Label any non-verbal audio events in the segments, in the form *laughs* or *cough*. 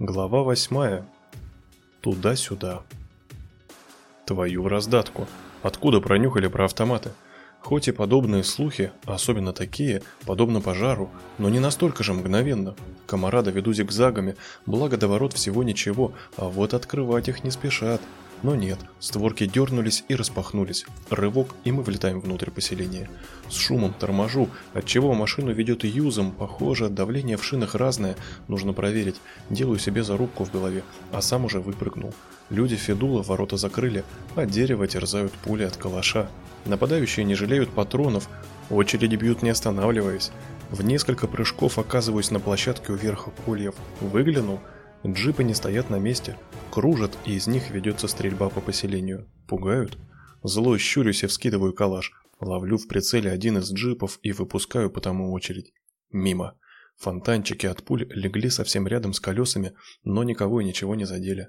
Глава восьмая. Туда-сюда. Твою раздатку. Откуда пронюхали про автоматы? Хоть и подобные слухи, особенно такие, подобно пожару, но не настолько же мгновенно. Комарада веду зигзагами, благо до ворот всего ничего, а вот открывать их не спешат. Но нет, створки дернулись и распахнулись. Рывок, и мы влетаем внутрь поселения. С шумом торможу, отчего машину ведет юзом, похоже, давление в шинах разное, нужно проверить. Делаю себе зарубку в голове, а сам уже выпрыгнул. Люди Федула ворота закрыли, а дерево терзают пули от калаша. Нападающие не жалеют патронов, очереди бьют не останавливаясь. В несколько прыжков оказываюсь на площадке у верха кольев. Выглянул – Джипы не стоят на месте, кружат, и из них ведется стрельба по поселению. Пугают? Зло щурюсь и вскидываю калаш. Ловлю в прицеле один из джипов и выпускаю по тому очередь. Мимо. Фонтанчики от пуль легли совсем рядом с колесами, но никого и ничего не задели.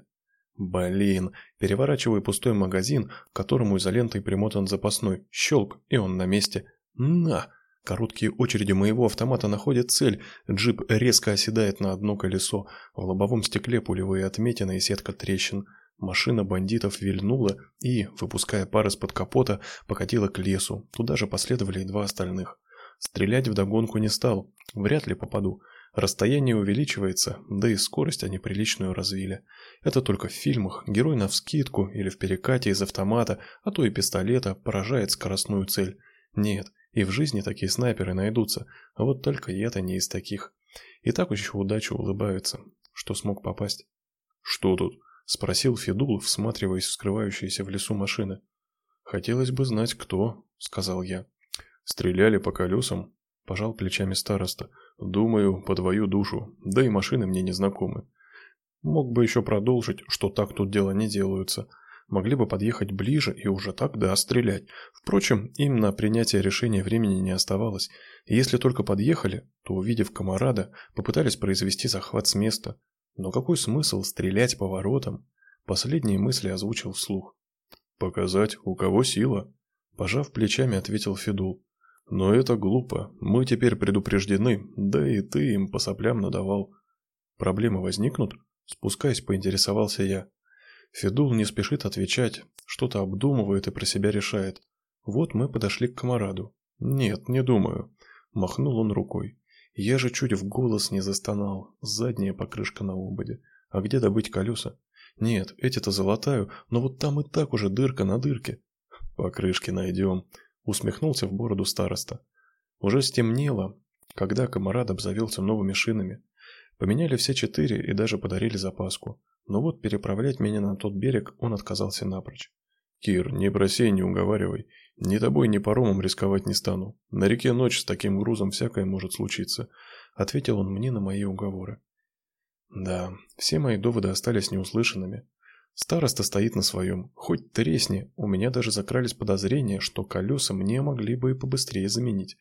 Блин, переворачиваю пустой магазин, к которому изолентой примотан запасной. Щелк, и он на месте. На! Короткие очереди моего автомата находят цель. Джип резко оседает на одно колесо. В лобовом стекле пулевые отметины и сетка трещин. Машина бандитов вильнула и, выпуская пар из-под капота, покатила к лесу. Туда же последовали и два остальных. Стрелять вдогонку не стал. Вряд ли попаду. Расстояние увеличивается, да и скорость они приличную развили. Это только в фильмах герой навскидку или в перекате из автомата, а то и пистолета поражает скоростную цель. Нет, и в жизни такие снайперы найдутся, а вот только я-то не из таких. И так еще удачу улыбаются, что смог попасть. «Что тут?» – спросил Федул, всматриваясь в скрывающиеся в лесу машины. «Хотелось бы знать, кто», – сказал я. «Стреляли по колесам?» – пожал плечами староста. «Думаю, по твою душу, да и машины мне не знакомы. Мог бы еще продолжить, что так тут дела не делаются, могли бы подъехать ближе и уже тогда стрелять. Впрочем, им на принятие решения времени не оставалось. И если только подъехали, то, увидев комарада, попытались произвести захват с места. Но какой смысл стрелять по воротам? Последние мысли озвучил вслух. «Показать, у кого сила?» Пожав плечами, ответил Федул. «Но это глупо. Мы теперь предупреждены, да и ты им по соплям надавал». «Проблемы возникнут?» Спускаясь, поинтересовался я. Федул не спешит отвечать, что-то обдумывает и про себя решает. Вот мы подошли к комараду. Нет, не думаю. Махнул он рукой. Я же чуть в голос не застонал. Задняя покрышка на ободе. А где добыть колеса? Нет, эти-то золотаю, но вот там и так уже дырка на дырке. Покрышки найдем. Усмехнулся в бороду староста. Уже стемнело, когда комарад обзавелся новыми шинами. Поменяли все четыре и даже подарили запаску. Но вот переправлять меня на тот берег он отказался напрочь. «Кир, не проси и не уговаривай. Ни тобой, ни паромом рисковать не стану. На реке ночь с таким грузом всякое может случиться», — ответил он мне на мои уговоры. Да, все мои доводы остались неуслышанными. Староста стоит на своем. Хоть тресни, у меня даже закрались подозрения, что колеса мне могли бы и побыстрее заменить.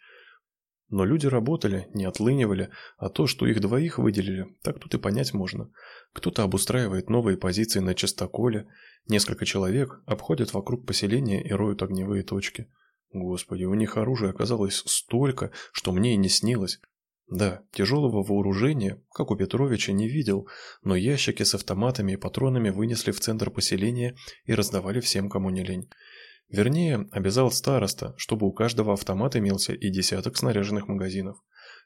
Но люди работали, не отлынивали, а то, что их двоих выделили, так тут и понять можно. Кто-то обустраивает новые позиции на частоколе, несколько человек обходят вокруг поселения и роют огневые точки. Господи, у них оружия оказалось столько, что мне и не снилось. Да, тяжелого вооружения, как у Петровича, не видел, но ящики с автоматами и патронами вынесли в центр поселения и раздавали всем, кому не лень. Вернее, обязал староста, чтобы у каждого автомата имелся и десяток снаряженных магазинов.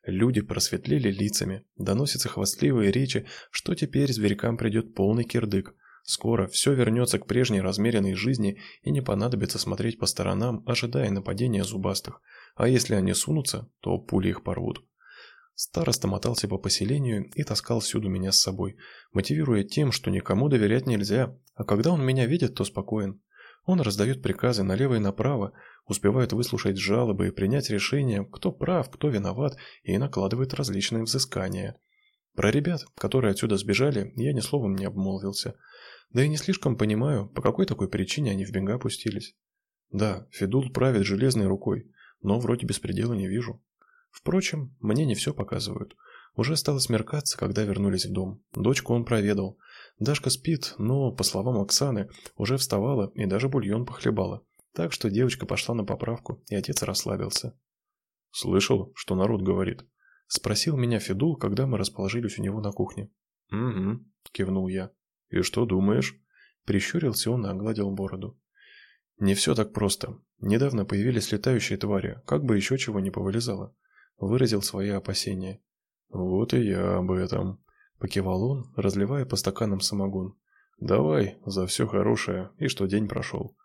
Люди просветлели лицами, доносятся хвастливые речи, что теперь зверькам придет полный кирдык. Скоро все вернется к прежней размеренной жизни и не понадобится смотреть по сторонам, ожидая нападения зубастых. А если они сунутся, то пули их порвут. Староста мотался по поселению и таскал всюду меня с собой, мотивируя тем, что никому доверять нельзя, а когда он меня видит, то спокоен. Он раздает приказы налево и направо, успевает выслушать жалобы и принять решение, кто прав, кто виноват, и накладывает различные взыскания. Про ребят, которые отсюда сбежали, я ни словом не обмолвился. Да и не слишком понимаю, по какой такой причине они в бега пустились. Да, Федул правит железной рукой, но вроде беспредела не вижу. Впрочем, мне не все показывают. Уже стало смеркаться, когда вернулись в дом. Дочку он проведал – Дашка спит, но, по словам Оксаны, уже вставала и даже бульон похлебала. Так что девочка пошла на поправку, и отец расслабился. «Слышал, что народ говорит?» Спросил меня Федул, когда мы расположились у него на кухне. «Угу», – кивнул я. «И что думаешь?» Прищурился он и огладил бороду. «Не все так просто. Недавно появились летающие твари, как бы еще чего не повылезало». Выразил свои опасения. «Вот и я об этом», – покивал он, разливая по стаканам самогон. «Давай, за все хорошее, и что день прошел».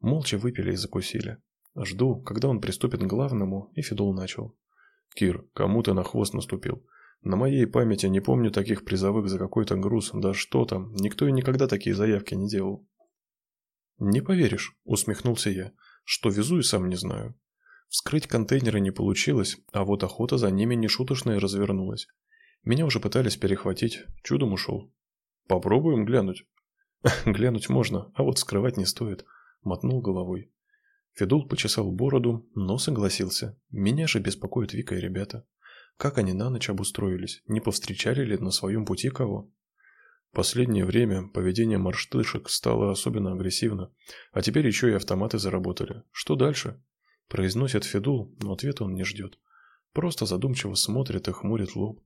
Молча выпили и закусили. Жду, когда он приступит к главному, и Федул начал. «Кир, кому ты на хвост наступил? На моей памяти не помню таких призовых за какой-то груз, да что там, никто и никогда такие заявки не делал». «Не поверишь», — усмехнулся я, — «что везу и сам не знаю». Вскрыть контейнеры не получилось, а вот охота за ними нешуточная развернулась. Меня уже пытались перехватить, чудом ушел. Попробуем глянуть. *laughs* Глянуть можно, а вот скрывать не стоит, мотнул головой. Федул почесал бороду, но согласился. Меня же беспокоит Вика и ребята. Как они на ночь обустроились? Не повстречали ли на своем пути кого? Последнее время поведение марштышек стало особенно агрессивно, а теперь еще и автоматы заработали. Что дальше? Произносит Федул, но ответа он не ждет. Просто задумчиво смотрит и хмурит лоб.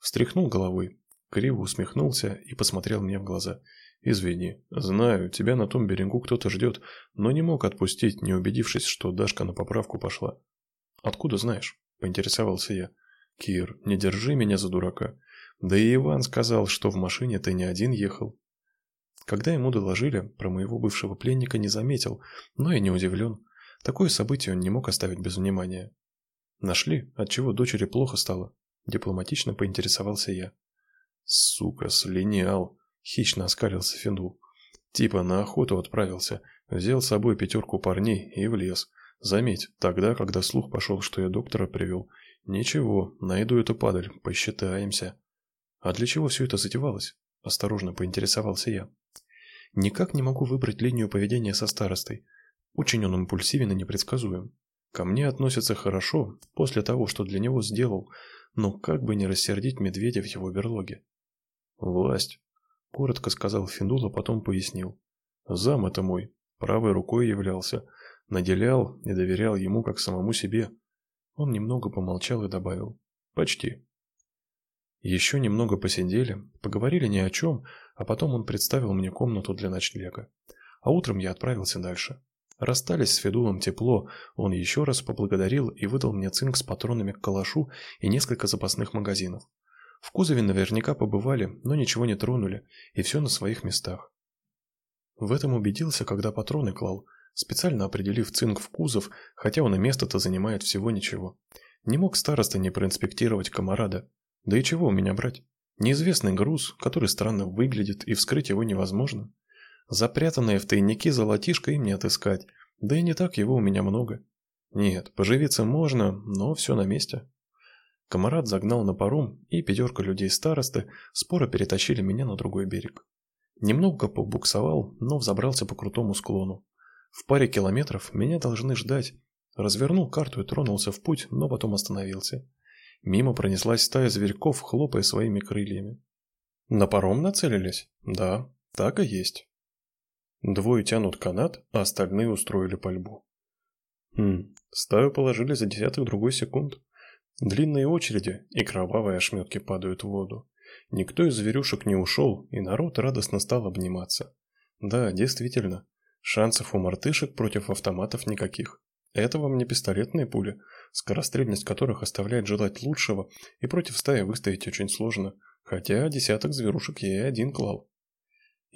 Встряхнул головой, криво усмехнулся и посмотрел мне в глаза. «Извини, знаю, тебя на том берегу кто-то ждет, но не мог отпустить, не убедившись, что Дашка на поправку пошла». «Откуда знаешь?» – поинтересовался я. «Кир, не держи меня за дурака. Да и Иван сказал, что в машине ты не один ехал». Когда ему доложили, про моего бывшего пленника не заметил, но и не удивлен. Такое событие он не мог оставить без внимания. «Нашли, отчего дочери плохо стало?» Дипломатично поинтересовался я. «Сука, слинял!» Хищно оскалился Финдул. Типа на охоту отправился, взял с собой пятерку парней и в лес. Заметь, тогда, когда слух пошел, что я доктора привел. Ничего, найду эту падаль, посчитаемся. А для чего все это затевалось? Осторожно поинтересовался я. Никак не могу выбрать линию поведения со старостой. Очень он импульсивен и непредсказуем. Ко мне относится хорошо после того, что для него сделал, но как бы не рассердить медведя в его берлоге. Власть, Коротко сказал Финдул, а потом пояснил. Зам это мой, правой рукой являлся, наделял и доверял ему как самому себе. Он немного помолчал и добавил. Почти. Еще немного посидели, поговорили ни о чем, а потом он представил мне комнату для ночлега. А утром я отправился дальше. Расстались с Федулом тепло, он еще раз поблагодарил и выдал мне цинк с патронами к калашу и несколько запасных магазинов. В кузове наверняка побывали, но ничего не тронули, и все на своих местах. В этом убедился, когда патроны клал, специально определив цинк в кузов, хотя он и место-то занимает всего ничего. Не мог староста не проинспектировать комарада. Да и чего у меня брать? Неизвестный груз, который странно выглядит, и вскрыть его невозможно. Запрятанное в тайнике золотишко им не отыскать, да и не так его у меня много. Нет, поживиться можно, но все на месте. Комарат загнал на паром, и пятерка людей старосты споро перетащили меня на другой берег. Немного побуксовал, но взобрался по крутому склону. В паре километров меня должны ждать. Развернул карту и тронулся в путь, но потом остановился. Мимо пронеслась стая зверьков, хлопая своими крыльями. На паром нацелились? Да, так и есть. Двое тянут канат, а остальные устроили пальбу. Хм, стаю положили за десяток другой секунд. Длинные очереди и кровавые ошметки падают в воду. Никто из зверюшек не ушел, и народ радостно стал обниматься. Да, действительно, шансов у мартышек против автоматов никаких. Это вам не пистолетные пули, скорострельность которых оставляет желать лучшего, и против стаи выстоять очень сложно, хотя десяток зверушек я и один клал.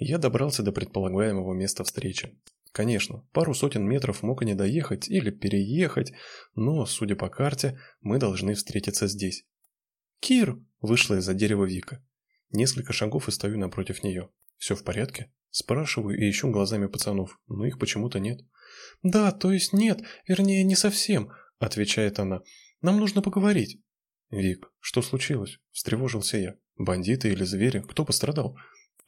Я добрался до предполагаемого места встречи. Конечно, пару сотен метров мог и не доехать или переехать, но, судя по карте, мы должны встретиться здесь. «Кир!» – вышла из-за дерева Вика. Несколько шагов и стою напротив нее. «Все в порядке?» Спрашиваю и ищу глазами пацанов, но их почему-то нет. «Да, то есть нет, вернее, не совсем», – отвечает она. «Нам нужно поговорить». «Вик, что случилось?» – встревожился я. «Бандиты или звери? Кто пострадал?»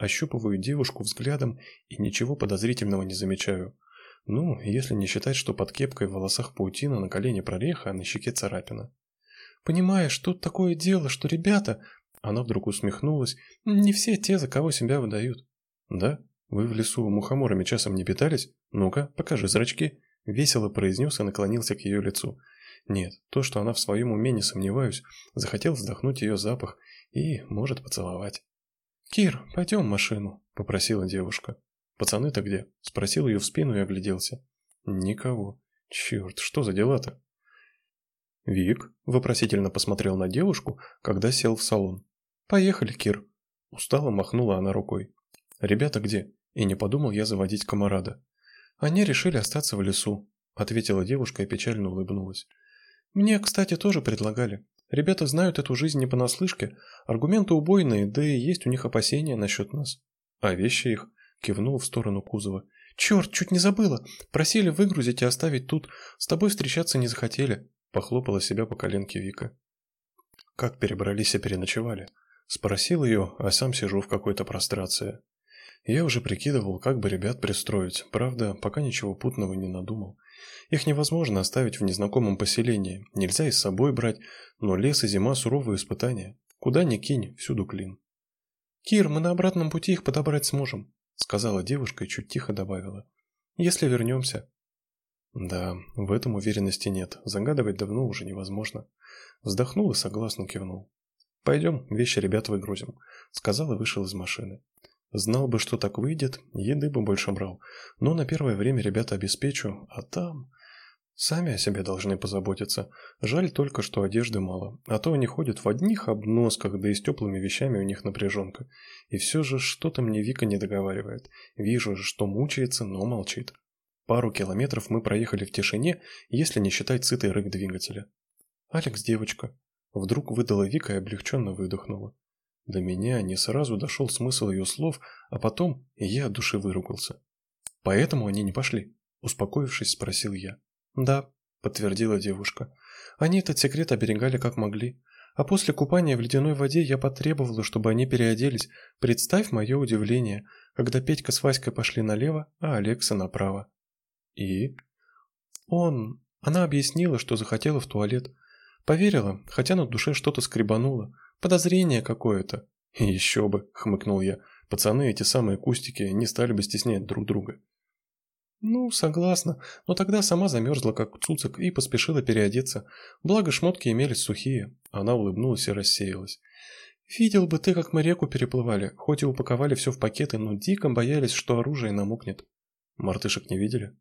Ощупываю девушку взглядом и ничего подозрительного не замечаю. Ну, если не считать, что под кепкой в волосах паутина, на колене прореха, а на щеке царапина. «Понимаешь, тут такое дело, что ребята...» Она вдруг усмехнулась. «Не все те, за кого себя выдают». «Да? Вы в лесу мухоморами часом не питались? Ну-ка, покажи зрачки». Весело произнес и наклонился к ее лицу. Нет, то, что она в своем уме не сомневаюсь, захотел вздохнуть ее запах и, может, поцеловать. «Кир, пойдем в машину», — попросила девушка. «Пацаны-то где?» — спросил ее в спину и огляделся. «Никого. Черт, что за дела-то?» «Вик?» – вопросительно посмотрел на девушку, когда сел в салон. «Поехали, Кир!» Устало махнула она рукой. «Ребята где?» И не подумал я заводить комарада. «Они решили остаться в лесу», – ответила девушка и печально улыбнулась. «Мне, кстати, тоже предлагали. Ребята знают эту жизнь не понаслышке, аргументы убойные, да и есть у них опасения насчет нас. А вещи их?» – кивнул в сторону кузова. «Черт, чуть не забыла. Просили выгрузить и оставить тут. С тобой встречаться не захотели», – похлопала себя по коленке Вика. «Как перебрались и переночевали?» Спросил ее, а сам сижу в какой-то прострации. Я уже прикидывал, как бы ребят пристроить, правда, пока ничего путного не надумал. Их невозможно оставить в незнакомом поселении, нельзя и с собой брать, но лес и зима – суровые испытания. Куда ни кинь, всюду клин. «Кир, мы на обратном пути их подобрать сможем», – сказала девушка и чуть тихо добавила. «Если вернемся». Да, в этом уверенности нет, загадывать давно уже невозможно. Вздохнул и согласно кивнул. «Пойдем, вещи ребят выгрузим», — сказал и вышел из машины. Знал бы, что так выйдет, еды бы больше брал. Но на первое время ребята обеспечу, а там... Сами о себе должны позаботиться. Жаль только, что одежды мало. А то они ходят в одних обносках, да и с теплыми вещами у них напряженка. И все же что-то мне Вика не договаривает. Вижу, что мучается, но молчит. Пару километров мы проехали в тишине, если не считать сытый рык двигателя. «Алекс, девочка», Вдруг выдала Вика и облегченно выдохнула. До меня не сразу дошел смысл ее слов, а потом я от души выругался. «Поэтому они не пошли?» Успокоившись, спросил я. «Да», — подтвердила девушка. «Они этот секрет оберегали как могли. А после купания в ледяной воде я потребовала, чтобы они переоделись. Представь мое удивление, когда Петька с Васькой пошли налево, а Алекса направо». «И?» «Он...» Она объяснила, что захотела в туалет. Поверила, хотя на душе что-то скребануло. Подозрение какое-то. еще бы, хмыкнул я. Пацаны, эти самые кустики, не стали бы стеснять друг друга. Ну, согласна, но тогда сама замерзла, как цуцик, и поспешила переодеться. Благо, шмотки имелись сухие. Она улыбнулась и рассеялась. Видел бы ты, как мы реку переплывали, хоть и упаковали все в пакеты, но дико боялись, что оружие намокнет. Мартышек не видели?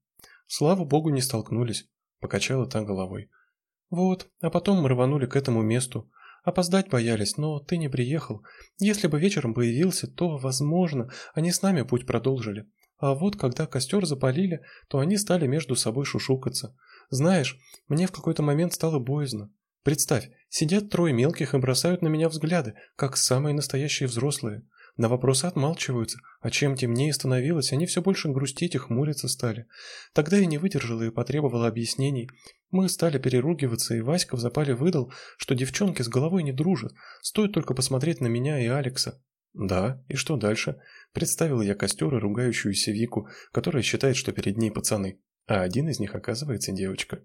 Слава богу, не столкнулись. Покачала та головой. «Вот, а потом мы рванули к этому месту. Опоздать боялись, но ты не приехал. Если бы вечером появился, то, возможно, они с нами путь продолжили. А вот когда костер запалили, то они стали между собой шушукаться. Знаешь, мне в какой-то момент стало боязно. Представь, сидят трое мелких и бросают на меня взгляды, как самые настоящие взрослые. На вопросы отмалчиваются, а чем темнее становилось, они все больше грустить и хмуриться стали. Тогда я не выдержала и потребовала объяснений. Мы стали переругиваться, и Васька в запале выдал, что девчонки с головой не дружат, стоит только посмотреть на меня и Алекса. Да, и что дальше? Представил я костер и ругающуюся Вику, которая считает, что перед ней пацаны, а один из них оказывается девочка.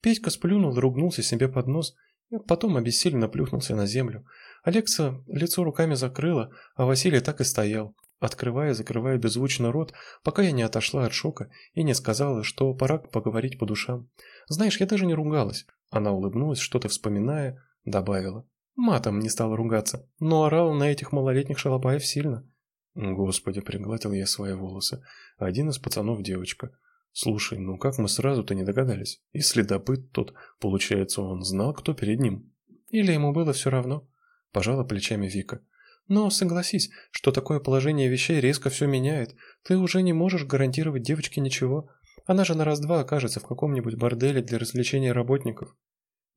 Петька сплюнул ругнулся себе под нос, а потом обессиленно плюхнулся на землю. Алекса лицо руками закрыла, а Василий так и стоял, открывая и закрывая беззвучно рот, пока я не отошла от шока и не сказала, что пора поговорить по душам. Знаешь, я даже не ругалась. Она улыбнулась, что-то вспоминая, добавила. Матом не стала ругаться, но орала на этих малолетних шалопаев сильно. Господи, пригладил я свои волосы. Один из пацанов девочка. Слушай, ну как мы сразу-то не догадались? И следопыт тот, получается, он знал, кто перед ним. Или ему было все равно? Пожала плечами Вика. Но согласись, что такое положение вещей резко все меняет. Ты уже не можешь гарантировать девочке ничего. Она же на раз-два окажется в каком-нибудь борделе для развлечения работников.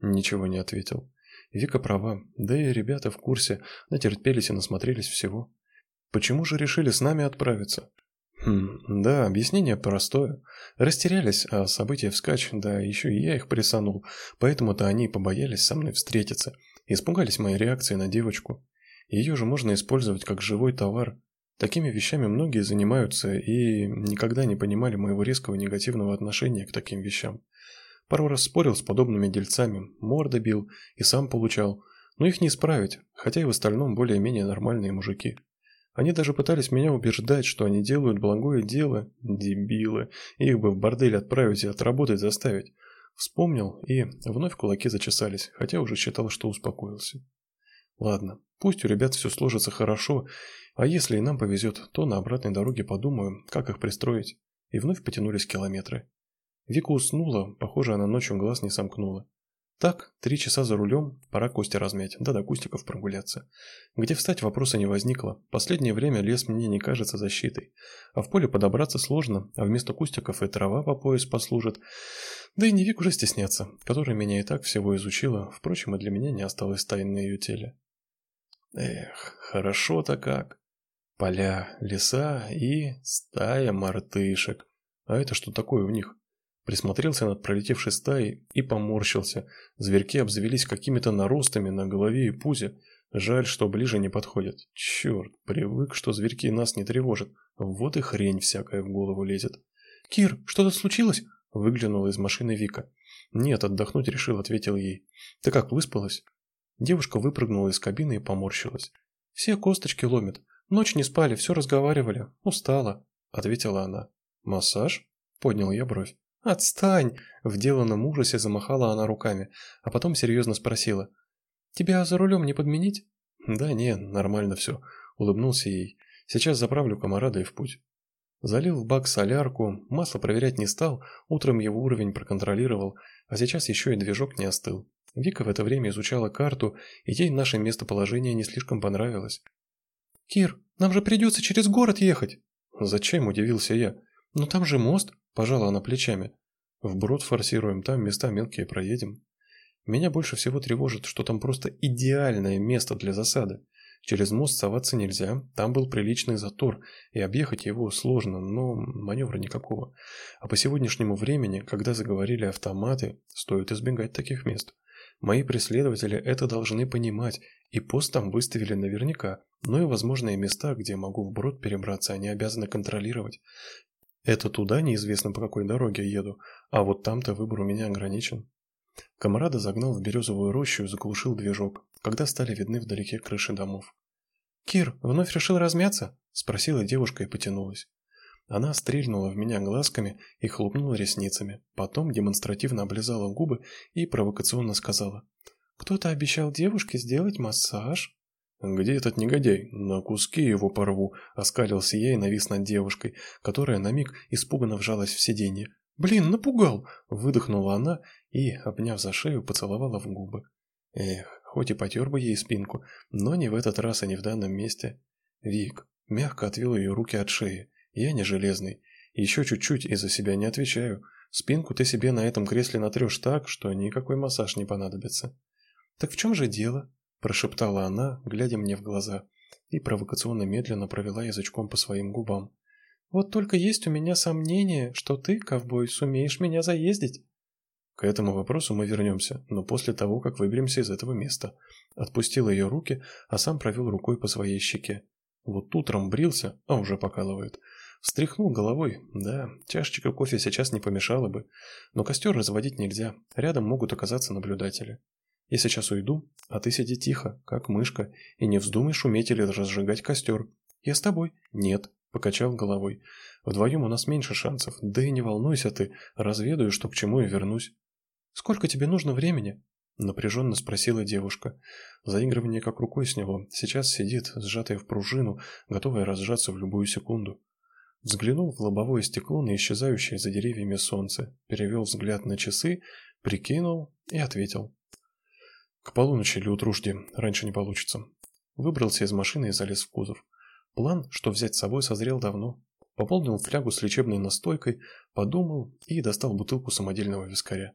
Ничего не ответил. Вика права, да и ребята в курсе, натерпелись и насмотрелись всего. Почему же решили с нами отправиться? Хм, да, объяснение простое. Растерялись, а события вскачь, да еще и я их присанул, поэтому-то они побоялись со мной встретиться. Испугались моей реакции на девочку. Ее же можно использовать как живой товар. Такими вещами многие занимаются и никогда не понимали моего резкого негативного отношения к таким вещам. Пару раз спорил с подобными дельцами, морда бил и сам получал, но их не исправить, хотя и в остальном более-менее нормальные мужики. Они даже пытались меня убеждать, что они делают благое дело, дебилы, их бы в бордель отправить и отработать заставить. Вспомнил, и вновь кулаки зачесались, хотя уже считал, что успокоился. Ладно, пусть у ребят все сложится хорошо, а если и нам повезет, то на обратной дороге подумаю, как их пристроить. И вновь потянулись километры. Вика уснула, похоже, она ночью глаз не сомкнула. Так, три часа за рулем, пора кости размять, да до кустиков прогуляться. Где встать вопроса не возникло. Последнее время лес мне не кажется защитой. А в поле подобраться сложно, а вместо кустиков и трава по пояс послужит. Да и не Вик уже стесняться, которая меня и так всего изучила, впрочем, и для меня не осталось тайн на ее теле. Эх, хорошо-то как. Поля, леса и стая мартышек. А это что такое у них? Присмотрелся над пролетевшей стаей и поморщился. Зверьки обзавелись какими-то наростами на голове и пузе. Жаль, что ближе не подходят. Черт, привык, что зверьки нас не тревожат. Вот и хрень всякая в голову лезет. «Кир, что-то случилось?» Выглянула из машины Вика. «Нет, отдохнуть решил», — ответил ей. «Ты как, выспалась?» Девушка выпрыгнула из кабины и поморщилась. «Все косточки ломят. Ночь не спали, все разговаривали. Устала», — ответила она. «Массаж?» — поднял я бровь. «Отстань!» – в деланном ужасе замахала она руками, а потом серьезно спросила. «Тебя за рулем не подменить?» «Да не, нормально все», – улыбнулся ей. «Сейчас заправлю комарада и в путь». Залил в бак солярку, масло проверять не стал, утром его уровень проконтролировал, а сейчас еще и движок не остыл. Вика в это время изучала карту, и ей наше местоположение не слишком понравилось. «Кир, нам же придется через город ехать!» «Зачем?» – удивился я. «Ну там же мост!» – пожала она плечами. Вброд форсируем, там места мелкие проедем. Меня больше всего тревожит, что там просто идеальное место для засады. Через мост соваться нельзя, там был приличный затор, и объехать его сложно, но маневра никакого. А по сегодняшнему времени, когда заговорили автоматы, стоит избегать таких мест. Мои преследователи это должны понимать, и пост там выставили наверняка, но и возможные места, где могу вброд перебраться, они обязаны контролировать. Это туда неизвестно по какой дороге еду, а вот там-то выбор у меня ограничен. Комрада загнал в березовую рощу и заглушил движок, когда стали видны вдалеке крыши домов. «Кир, вновь решил размяться?» – спросила девушка и потянулась. Она стрельнула в меня глазками и хлопнула ресницами, потом демонстративно облизала губы и провокационно сказала. «Кто-то обещал девушке сделать массаж?» «Где этот негодяй? На куски его порву!» – оскалился я и навис над девушкой, которая на миг испуганно вжалась в сиденье. «Блин, напугал!» – выдохнула она и, обняв за шею, поцеловала в губы. Эх, хоть и потер бы ей спинку, но не в этот раз и не в данном месте. Вик мягко отвел ее руки от шеи. Я не железный. Еще чуть-чуть и за себя не отвечаю. Спинку ты себе на этом кресле натрешь так, что никакой массаж не понадобится. «Так в чем же дело?» прошептала она, глядя мне в глаза, и провокационно медленно провела язычком по своим губам. Вот только есть у меня сомнение, что ты, ковбой, сумеешь меня заездить. К этому вопросу мы вернемся, но после того, как выберемся из этого места. Отпустил ее руки, а сам провел рукой по своей щеке. Вот утром брился, а уже покалывает. Встряхнул головой. Да, чашечка кофе сейчас не помешала бы. Но костер разводить нельзя. Рядом могут оказаться наблюдатели. Я сейчас уйду, а ты сиди тихо, как мышка, и не вздумай шуметь или разжигать костер. Я с тобой. Нет, покачал головой. Вдвоем у нас меньше шансов. Да и не волнуйся ты, разведаю, что к чему и вернусь. Сколько тебе нужно времени? Напряженно спросила девушка. Заигрывание как рукой сняло. Сейчас сидит, сжатая в пружину, готовая разжаться в любую секунду. Взглянул в лобовое стекло на исчезающее за деревьями солнце, перевел взгляд на часы, прикинул и ответил. К полуночи или утру жди, раньше не получится. Выбрался из машины и залез в кузов. План, что взять с собой, созрел давно. Пополнил флягу с лечебной настойкой, подумал и достал бутылку самодельного вискаря.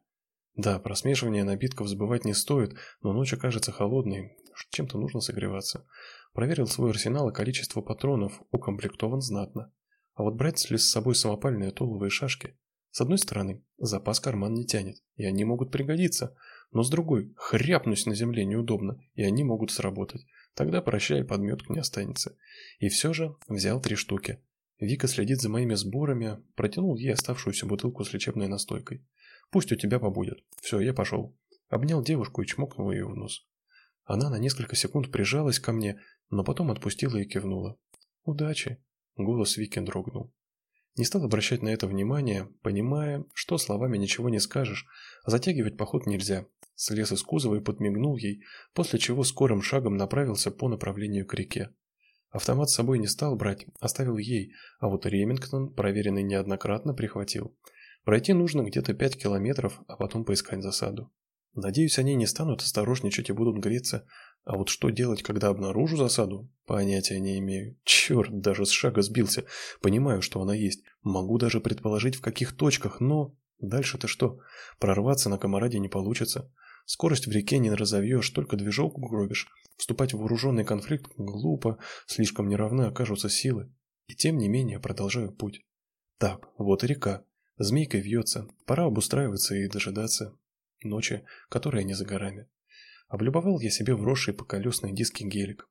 Да, про смешивание напитков забывать не стоит, но ночь окажется холодной, чем-то нужно согреваться. Проверил свой арсенал и количество патронов, укомплектован знатно. А вот брать ли с собой самопальные толовые шашки? С одной стороны, запас карман не тянет, и они могут пригодиться – но с другой, хряпнусь на земле неудобно, и они могут сработать. Тогда прощай, подметка не останется. И все же взял три штуки. Вика следит за моими сборами, протянул ей оставшуюся бутылку с лечебной настойкой. Пусть у тебя побудет. Все, я пошел. Обнял девушку и чмокнул ее в нос. Она на несколько секунд прижалась ко мне, но потом отпустила и кивнула. «Удачи!» Голос Вики дрогнул. Не стал обращать на это внимания, понимая, что словами ничего не скажешь, а затягивать поход нельзя. Слез из кузова и подмигнул ей, после чего скорым шагом направился по направлению к реке. Автомат с собой не стал брать, оставил ей, а вот Ремингтон, проверенный неоднократно, прихватил. Пройти нужно где-то пять километров, а потом поискать засаду. Надеюсь, они не станут осторожничать и будут греться. А вот что делать, когда обнаружу засаду, понятия не имею. Черт, даже с шага сбился. Понимаю, что она есть. Могу даже предположить, в каких точках, но... Дальше-то что? Прорваться на комараде не получится. Скорость в реке не разовьешь, только движок угробишь. Вступать в вооруженный конфликт глупо, слишком неравны окажутся силы. И тем не менее продолжаю путь. Так, вот и река. Змейкой вьется. Пора обустраиваться и дожидаться ночи, которая не за горами. Облюбовал я себе вросший по колесной диски гелик.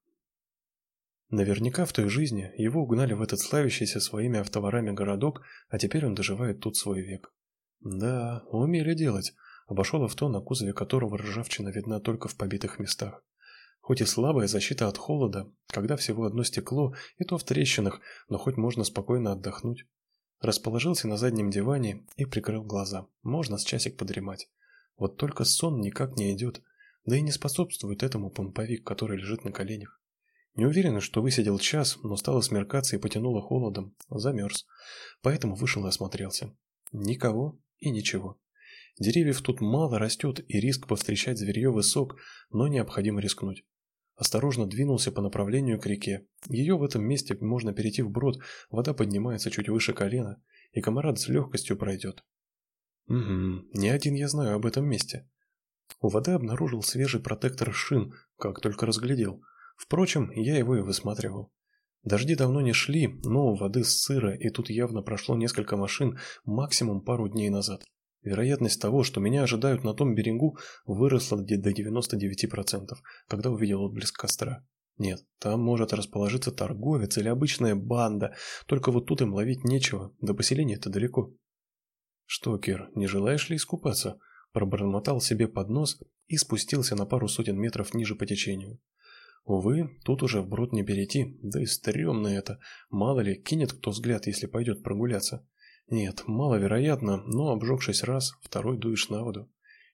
Наверняка в той жизни его угнали в этот славящийся своими автоворами городок, а теперь он доживает тут свой век. Да, умели делать. Обошел авто, на кузове которого ржавчина видна только в побитых местах. Хоть и слабая защита от холода, когда всего одно стекло, и то в трещинах, но хоть можно спокойно отдохнуть. Расположился на заднем диване и прикрыл глаза. Можно с часик подремать. Вот только сон никак не идет, да и не способствует этому помповик, который лежит на коленях. Не уверен, что высидел час, но стало смеркаться и потянуло холодом, замерз. Поэтому вышел и осмотрелся. Никого и ничего. Деревьев тут мало растет, и риск повстречать зверье высок, но необходимо рискнуть. Осторожно двинулся по направлению к реке. Ее в этом месте можно перейти вброд, вода поднимается чуть выше колена, и комарат с легкостью пройдет. Угу, не один я знаю об этом месте. У воды обнаружил свежий протектор шин, как только разглядел. Впрочем, я его и высматривал. Дожди давно не шли, но воды сыро, и тут явно прошло несколько машин, максимум пару дней назад. Вероятность того, что меня ожидают на том берегу, выросла до 99%, когда увидел отблеск костра. Нет, там может расположиться торговец или обычная банда, только вот тут им ловить нечего, до поселения это далеко. «Что, Кир, не желаешь ли искупаться?» Пробормотал себе под нос и спустился на пару сотен метров ниже по течению. Увы, тут уже вброд не перейти, да и стрёмно это. Мало ли, кинет кто взгляд, если пойдет прогуляться. Нет, маловероятно, но обжегшись раз, второй дуешь на воду.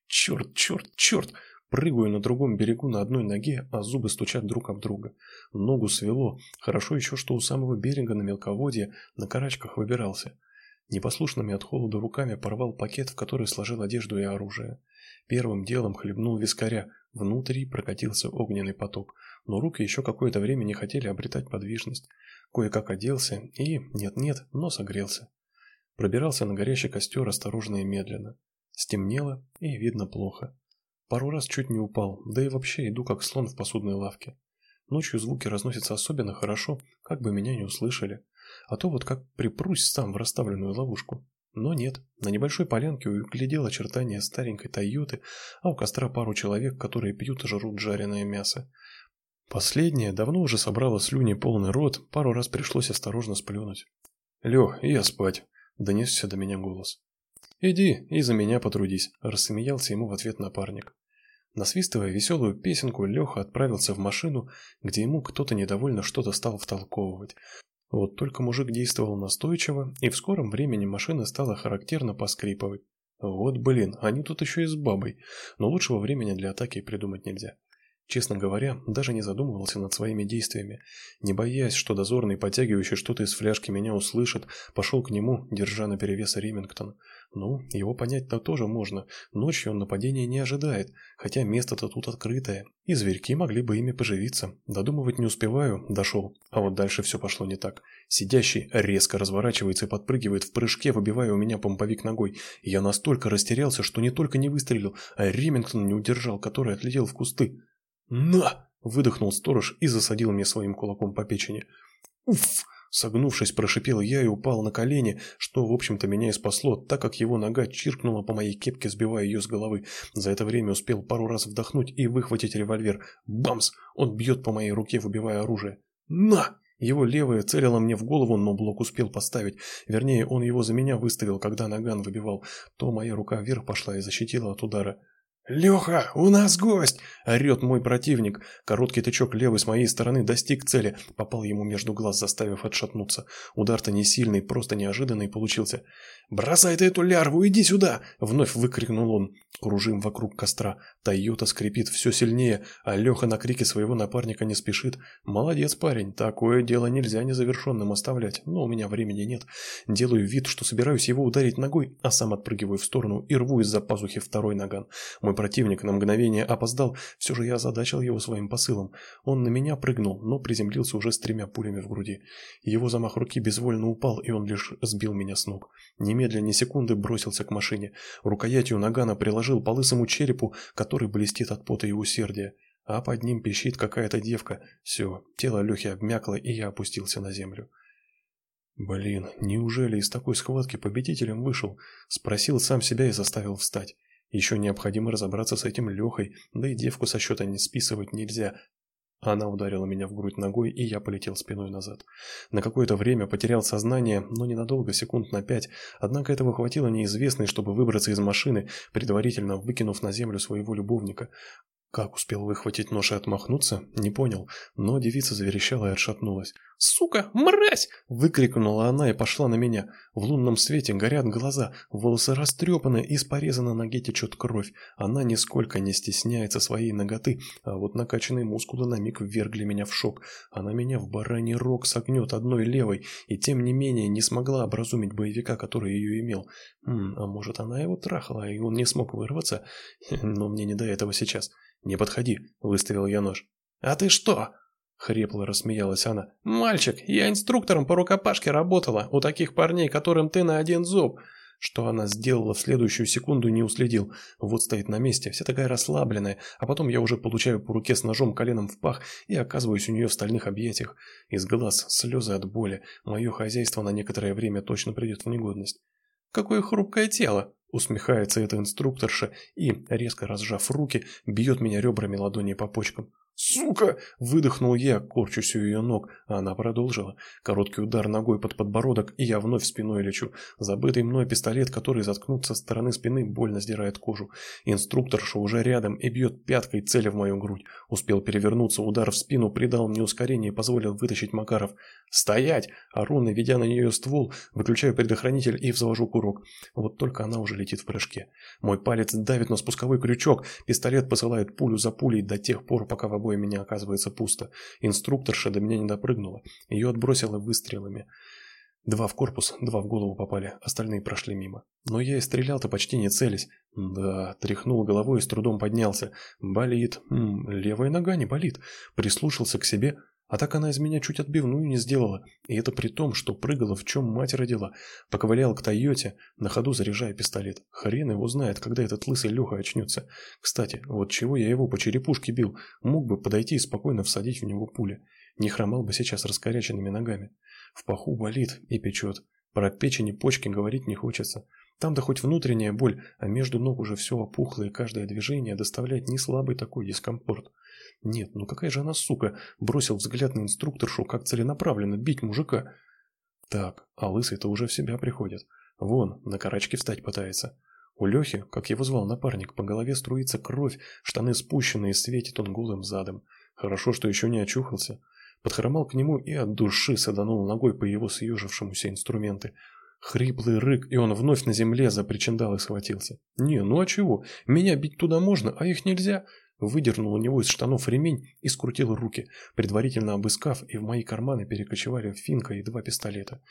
Черт, черт, черт! Прыгаю на другом берегу на одной ноге, а зубы стучат друг об друга. Ногу свело. Хорошо еще, что у самого берега на мелководье на карачках выбирался. Непослушными от холода руками порвал пакет, в который сложил одежду и оружие. Первым делом хлебнул вискаря, внутри прокатился огненный поток, но руки еще какое-то время не хотели обретать подвижность. Кое-как оделся и, нет-нет, но согрелся. Пробирался на горящий костер осторожно и медленно. Стемнело и видно плохо. Пару раз чуть не упал, да и вообще иду как слон в посудной лавке. Ночью звуки разносятся особенно хорошо, как бы меня не услышали а то вот как припрусь сам в расставленную ловушку. Но нет, на небольшой полянке углядел очертания старенькой Тойоты, а у костра пару человек, которые пьют и жрут жареное мясо. Последнее давно уже собрало слюни полный рот, пару раз пришлось осторожно сплюнуть. «Лех, я спать», — донесся до меня голос. «Иди и за меня потрудись», — рассмеялся ему в ответ напарник. Насвистывая веселую песенку, Леха отправился в машину, где ему кто-то недовольно что-то стал втолковывать. Вот только мужик действовал настойчиво, и в скором времени машина стала характерно поскрипывать. Вот блин, они тут еще и с бабой, но лучшего времени для атаки придумать нельзя. Честно говоря, даже не задумывался над своими действиями. Не боясь, что дозорный, потягивающий что-то из фляжки, меня услышит, пошел к нему, держа на перевес Ремингтон. Ну, его понять-то тоже можно. Ночью он нападения не ожидает, хотя место-то тут открытое, и зверьки могли бы ими поживиться. Додумывать не успеваю, дошел. А вот дальше все пошло не так. Сидящий резко разворачивается и подпрыгивает в прыжке, выбивая у меня помповик ногой. Я настолько растерялся, что не только не выстрелил, а Ремингтон не удержал, который отлетел в кусты. «На!» – выдохнул сторож и засадил мне своим кулаком по печени. «Уф!» – согнувшись, прошипел я и упал на колени, что, в общем-то, меня и спасло, так как его нога чиркнула по моей кепке, сбивая ее с головы. За это время успел пару раз вдохнуть и выхватить револьвер. Бамс! Он бьет по моей руке, выбивая оружие. «На!» Его левая целила мне в голову, но блок успел поставить. Вернее, он его за меня выставил, когда наган выбивал. То моя рука вверх пошла и защитила от удара. «Леха, у нас гость!» – орет мой противник. Короткий тычок левой с моей стороны достиг цели, попал ему между глаз, заставив отшатнуться. Удар-то не сильный, просто неожиданный получился. «Бросай ты эту лярву, иди сюда!» – вновь выкрикнул он. Кружим вокруг костра. Тойота скрипит все сильнее, а Леха на крики своего напарника не спешит. «Молодец, парень, такое дело нельзя незавершенным оставлять, но у меня времени нет. Делаю вид, что собираюсь его ударить ногой, а сам отпрыгиваю в сторону и рву из-за пазухи второй наган. Мой противник на мгновение опоздал, все же я озадачил его своим посылом. Он на меня прыгнул, но приземлился уже с тремя пулями в груди. Его замах руки безвольно упал, и он лишь сбил меня с ног. Немедленно ни секунды бросился к машине. Рукоятью нагана приложил по лысому черепу, который блестит от пота и усердия. А под ним пищит какая-то девка. Все, тело Лехи обмякло, и я опустился на землю. Блин, неужели из такой схватки победителем вышел? Спросил сам себя и заставил встать. Еще необходимо разобраться с этим Лехой, да и девку со счета не списывать нельзя. Она ударила меня в грудь ногой, и я полетел спиной назад. На какое-то время потерял сознание, но ненадолго, секунд на пять. Однако этого хватило неизвестной, чтобы выбраться из машины, предварительно выкинув на землю своего любовника. Как успел выхватить нож и отмахнуться, не понял, но девица заверещала и отшатнулась. «Сука, мразь!» – выкрикнула она и пошла на меня. В лунном свете горят глаза, волосы растрепаны, из пореза на ноге течет кровь. Она нисколько не стесняется своей ноготы, а вот накачанные мускулы на миг ввергли меня в шок. Она меня в бараний рог согнет одной левой, и тем не менее не смогла образумить боевика, который ее имел. М а может она его трахала, и он не смог вырваться? *laughs* Но мне не до этого сейчас. «Не подходи», — выставил я нож. «А ты что?» — хрипло рассмеялась она. «Мальчик, я инструктором по рукопашке работала, у таких парней, которым ты на один зуб». Что она сделала в следующую секунду, не уследил. Вот стоит на месте, вся такая расслабленная, а потом я уже получаю по руке с ножом коленом в пах и оказываюсь у нее в стальных объятиях. Из глаз слезы от боли. Мое хозяйство на некоторое время точно придет в негодность. «Какое хрупкое тело!» Усмехается эта инструкторша и, резко разжав руки, бьет меня ребрами ладони по почкам. «Сука!» – выдохнул я, корчусь у ее ног, а она продолжила. Короткий удар ногой под подбородок, и я вновь спиной лечу. Забытый мной пистолет, который заткнут со стороны спины, больно сдирает кожу. Инструкторша уже рядом и бьет пяткой цели в мою грудь. Успел перевернуться, удар в спину придал мне ускорение и позволил вытащить Макаров. «Стоять!» – ору, наведя на нее ствол, выключаю предохранитель и взвожу курок. Вот только она уже летит в прыжке. Мой палец давит на спусковой крючок, пистолет посылает пулю за пулей до тех пор, пока в обои меня оказывается пусто. Инструкторша до меня не допрыгнула. Ее отбросило выстрелами. Два в корпус, два в голову попали, остальные прошли мимо. Но я и стрелял-то почти не целясь. Да, тряхнул головой и с трудом поднялся. Болит. М -м, левая нога не болит. Прислушался к себе. А так она из меня чуть отбивную не сделала, и это при том, что прыгала, в чем мать родила. Поковылял к Тойоте, на ходу заряжая пистолет. Хрен его знает, когда этот лысый Леха очнется. Кстати, вот чего я его по черепушке бил, мог бы подойти и спокойно всадить в него пули. Не хромал бы сейчас раскоряченными ногами. В паху болит и печет. Про печень и почки говорить не хочется. Там-то хоть внутренняя боль, а между ног уже все опухло, и каждое движение доставляет не слабый такой дискомфорт. Нет, ну какая же она сука, бросил взгляд на инструкторшу, как целенаправленно бить мужика. Так, а лысый-то уже в себя приходит. Вон, на карачке встать пытается. У Лехи, как его звал напарник, по голове струится кровь, штаны спущены и светит он голым задом. Хорошо, что еще не очухался. Подхромал к нему и от души саданул ногой по его съежившемуся инструменты. Хриплый рык, и он вновь на земле за причиндалы схватился. «Не, ну а чего? Меня бить туда можно, а их нельзя выдернул у него из штанов ремень и скрутил руки, предварительно обыскав, и в мои карманы перекочевали финка и два пистолета.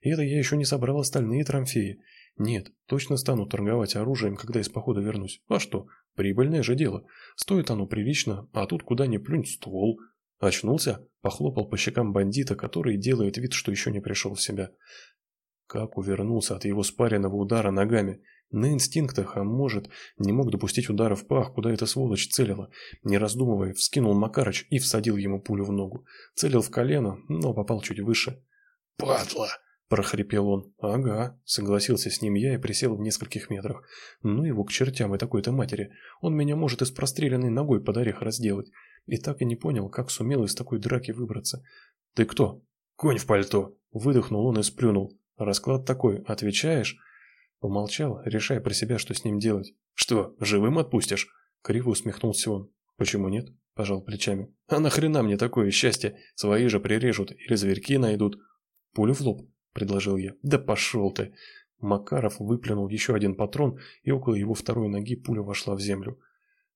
И это я еще не собрал остальные трофеи. Нет, точно стану торговать оружием, когда из похода вернусь. А что, прибыльное же дело. Стоит оно прилично, а тут куда ни плюнь ствол. Очнулся, похлопал по щекам бандита, который делает вид, что еще не пришел в себя. Как увернулся от его спаренного удара ногами. На инстинктах, а может, не мог допустить удара в пах, куда эта сволочь целила. Не раздумывая, вскинул Макарыч и всадил ему пулю в ногу. Целил в колено, но попал чуть выше. «Падла!» – прохрипел он. «Ага», – согласился с ним я и присел в нескольких метрах. «Ну его к чертям и такой-то матери. Он меня может и с простреленной ногой под орех разделать». И так и не понял, как сумел из такой драки выбраться. «Ты кто?» «Конь в пальто!» – выдохнул он и сплюнул. «Расклад такой. Отвечаешь?» Помолчал, решая про себя, что с ним делать. «Что, живым отпустишь?» Криво усмехнулся он. Почему нет? Пожал плечами. А нахрена мне такое счастье? Свои же прирежут или зверьки найдут. Пулю в лоб, предложил я. Да пошел ты. Макаров выплюнул еще один патрон, и около его второй ноги пуля вошла в землю.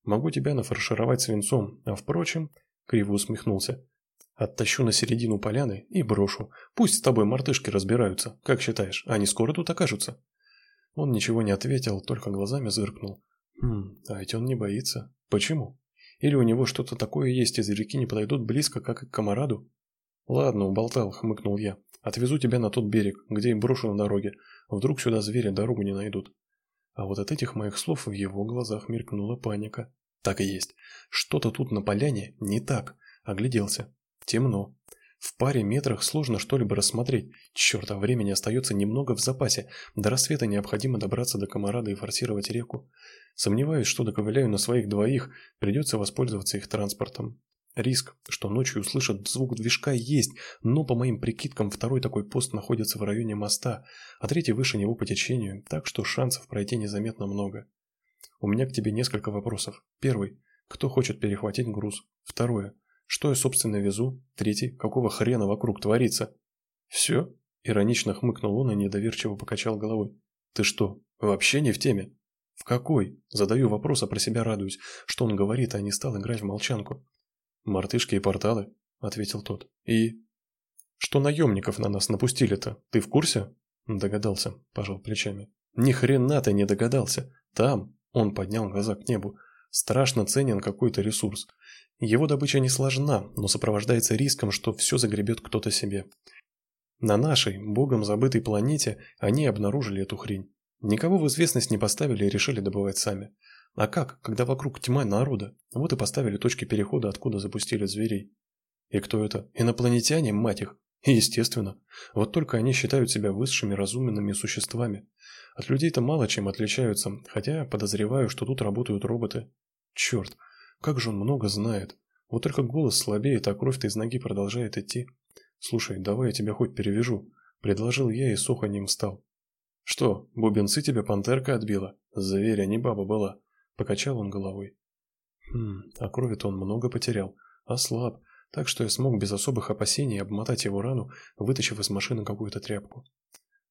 Могу тебя нафаршировать свинцом, а впрочем, криво усмехнулся. Оттащу на середину поляны и брошу. Пусть с тобой мартышки разбираются. Как считаешь, они скоро тут окажутся? Он ничего не ответил, только глазами зыркнул. Хм, а ведь он не боится. Почему? Или у него что-то такое есть, и зверьки не подойдут близко, как и к комараду? Ладно, уболтал, хмыкнул я. Отвезу тебя на тот берег, где и брошу на дороге. Вдруг сюда звери дорогу не найдут. А вот от этих моих слов в его глазах мелькнула паника. Так и есть. Что-то тут на поляне не так. Огляделся. Темно. В паре метрах сложно что-либо рассмотреть. Черт, а времени остается немного в запасе. До рассвета необходимо добраться до Комарада и форсировать реку. Сомневаюсь, что доковыляю на своих двоих, придется воспользоваться их транспортом. Риск, что ночью услышат звук движка, есть, но по моим прикидкам второй такой пост находится в районе моста, а третий выше него по течению, так что шансов пройти незаметно много. У меня к тебе несколько вопросов. Первый. Кто хочет перехватить груз? Второе. Что я, собственно, везу? Третий. Какого хрена вокруг творится? Все? Иронично хмыкнул он и недоверчиво покачал головой. Ты что, вообще не в теме? В какой? Задаю вопрос, а про себя радуюсь, что он говорит, а не стал играть в молчанку. Мартышки и порталы, ответил тот. И... Что наемников на нас напустили-то? Ты в курсе? Догадался, пожал плечами. Ни хрена ты не догадался. Там, он поднял глаза к небу, страшно ценен какой-то ресурс. Его добыча не сложна, но сопровождается риском, что все загребет кто-то себе. На нашей, богом забытой планете они обнаружили эту хрень. Никого в известность не поставили и решили добывать сами. А как, когда вокруг тьма народа? Вот и поставили точки перехода, откуда запустили зверей. И кто это? Инопланетяне, мать их? Естественно. Вот только они считают себя высшими разумными существами. От людей-то мало чем отличаются, хотя подозреваю, что тут работают роботы. Черт, как же он много знает. Вот только голос слабеет, а кровь-то из ноги продолжает идти. Слушай, давай я тебя хоть перевяжу. Предложил я и с уханьем встал. Что, бубенцы тебе пантерка отбила? Зверь, а не баба была. Покачал он головой. Хм, а крови-то он много потерял. Ослаб, так что я смог без особых опасений обмотать его рану, вытащив из машины какую-то тряпку.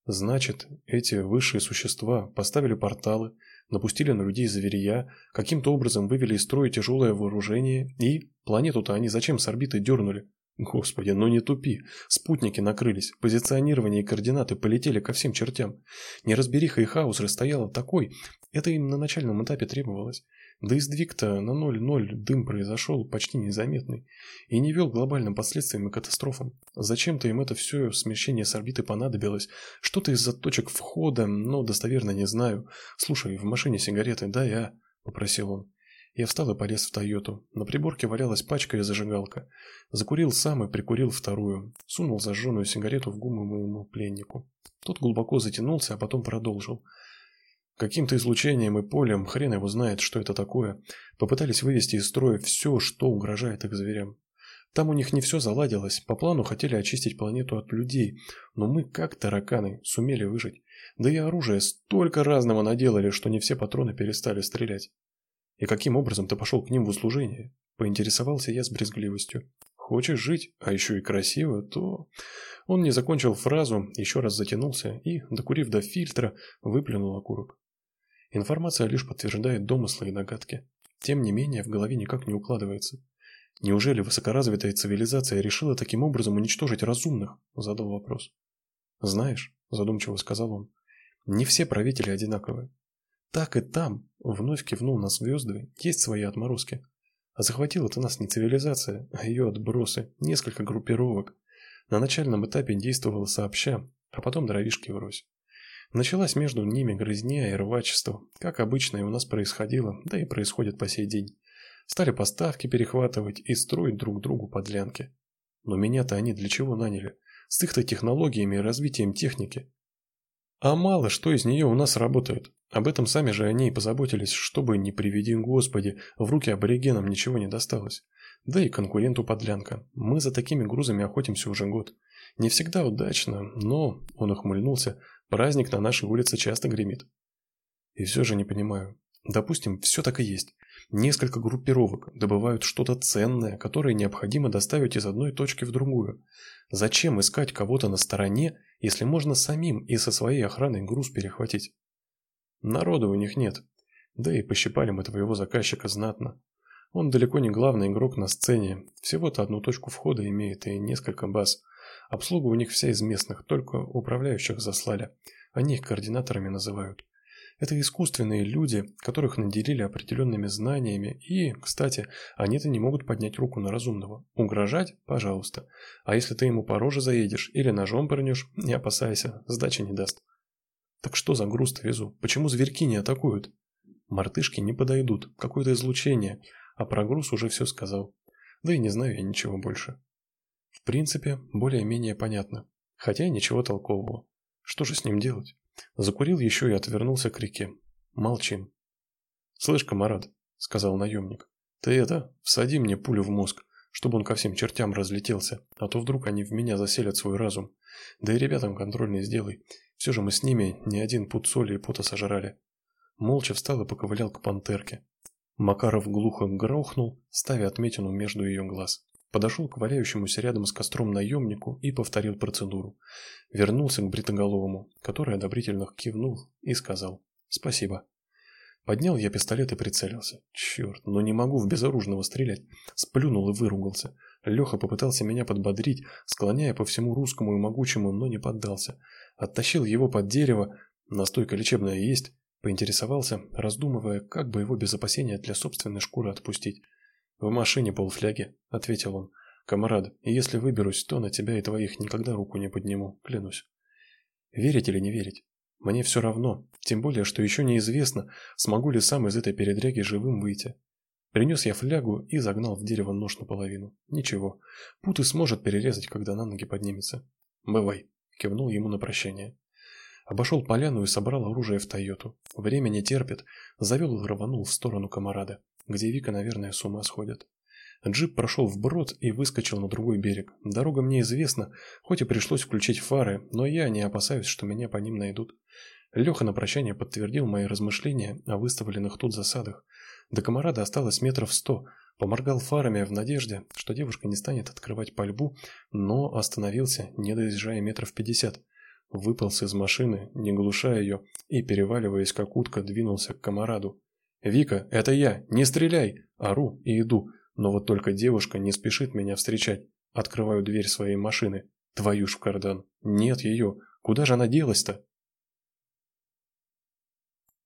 Значит, эти высшие существа поставили порталы, напустили на людей зверя, каким-то образом вывели из строя тяжелое вооружение и... Планету-то они зачем с орбиты дернули? Господи, ну не тупи. Спутники накрылись, позиционирование и координаты полетели ко всем чертям. Неразбериха и хаос расстояла такой, это им на начальном этапе требовалось. Да и сдвиг-то на 0-0 дым произошел почти незаметный и не вел глобальным последствиям и катастрофам. Зачем-то им это все смещение с орбиты понадобилось. Что-то из-за точек входа, но достоверно не знаю. Слушай, в машине сигареты, да я, попросил он. Я встал и полез в Тойоту. На приборке валялась пачка и зажигалка. Закурил сам и прикурил вторую. Сунул зажженную сигарету в губы моему пленнику. Тот глубоко затянулся, а потом продолжил. Каким-то излучением и полем, хрен его знает, что это такое, попытались вывести из строя все, что угрожает их зверям. Там у них не все заладилось, по плану хотели очистить планету от людей, но мы, как тараканы, сумели выжить. Да и оружие столько разного наделали, что не все патроны перестали стрелять. И каким образом ты пошел к ним в услужение? Поинтересовался я с брезгливостью. Хочешь жить, а еще и красиво, то... Он не закончил фразу, еще раз затянулся и, докурив до фильтра, выплюнул окурок. Информация лишь подтверждает домыслы и догадки. Тем не менее, в голове никак не укладывается. Неужели высокоразвитая цивилизация решила таким образом уничтожить разумных? Задал вопрос. Знаешь, задумчиво сказал он, не все правители одинаковы. Так и там, вновь кивнул на звезды, есть свои отморозки. А захватила это нас не цивилизация, а ее отбросы, несколько группировок. На начальном этапе действовала сообща, а потом дровишки врозь. Началась между ними грызня и рвачество, как обычно и у нас происходило, да и происходит по сей день. Стали поставки перехватывать и строить друг другу подлянки. Но меня-то они для чего наняли? С их-то технологиями и развитием техники. А мало что из нее у нас работает. Об этом сами же они и позаботились, чтобы, не приведи Господи, в руки аборигенам ничего не досталось. Да и конкуренту подлянка. Мы за такими грузами охотимся уже год. Не всегда удачно, но, он ухмыльнулся, Праздник на нашей улице часто гремит. И все же не понимаю, Допустим, все так и есть. Несколько группировок добывают что-то ценное, которое необходимо доставить из одной точки в другую. Зачем искать кого-то на стороне, если можно самим и со своей охраной груз перехватить? Народа у них нет. Да и пощипали мы твоего заказчика знатно. Он далеко не главный игрок на сцене, всего-то одну точку входа имеет и несколько баз. Обслуга у них вся из местных, только управляющих заслали. Они их координаторами называют. Это искусственные люди, которых наделили определенными знаниями, и, кстати, они-то не могут поднять руку на разумного. Угрожать – пожалуйста. А если ты ему по роже заедешь или ножом пырнешь, не опасайся, сдачи не даст. Так что за груз-то везу? Почему зверьки не атакуют? Мартышки не подойдут, какое-то излучение, а про груз уже все сказал. Да и не знаю я ничего больше. В принципе, более-менее понятно, хотя и ничего толкового. Что же с ним делать? Закурил еще и отвернулся к реке. Молчим. «Слышь, комарат», — сказал наемник, — «ты это, всади мне пулю в мозг, чтобы он ко всем чертям разлетелся, а то вдруг они в меня заселят свой разум. Да и ребятам контрольный сделай. Все же мы с ними не один пуд соли и пота сожрали». Молча встал и поковылял к пантерке. Макаров глухо грохнул, ставя отметину между ее глаз. Подошел к валяющемуся рядом с костром наемнику и повторил процедуру. Вернулся к бритоголовому, который одобрительно кивнул и сказал «Спасибо». Поднял я пистолет и прицелился. Черт, но не могу в безоружного стрелять. Сплюнул и выругался. Леха попытался меня подбодрить, склоняя по всему русскому и могучему, но не поддался. Оттащил его под дерево, настойка лечебная есть, поинтересовался, раздумывая, как бы его без опасения для собственной шкуры отпустить. «В машине полфляги», — ответил он. «Камарад, если выберусь, то на тебя и твоих никогда руку не подниму, клянусь». Верить или не верить? Мне все равно, тем более, что еще неизвестно, смогу ли сам из этой передряги живым выйти. Принес я флягу и загнал в дерево нож наполовину. Ничего, путы сможет перерезать, когда на ноги поднимется. «Бывай», — кивнул ему на прощание. Обошел поляну и собрал оружие в Тойоту. Время не терпит. Завел и рванул в сторону комарада где Вика, наверное, с ума сходит. Джип прошел вброд и выскочил на другой берег. Дорога мне известна, хоть и пришлось включить фары, но я не опасаюсь, что меня по ним найдут. Леха на прощание подтвердил мои размышления о выставленных тут засадах. До комарада осталось метров сто. Поморгал фарами в надежде, что девушка не станет открывать пальбу, но остановился, не доезжая метров пятьдесят. Выполз из машины, не глушая ее, и, переваливаясь как утка, двинулся к комараду. «Вика, это я! Не стреляй!» Ору и иду, но вот только девушка не спешит меня встречать. Открываю дверь своей машины. Твою ж в кардан. Нет ее. Куда же она делась-то?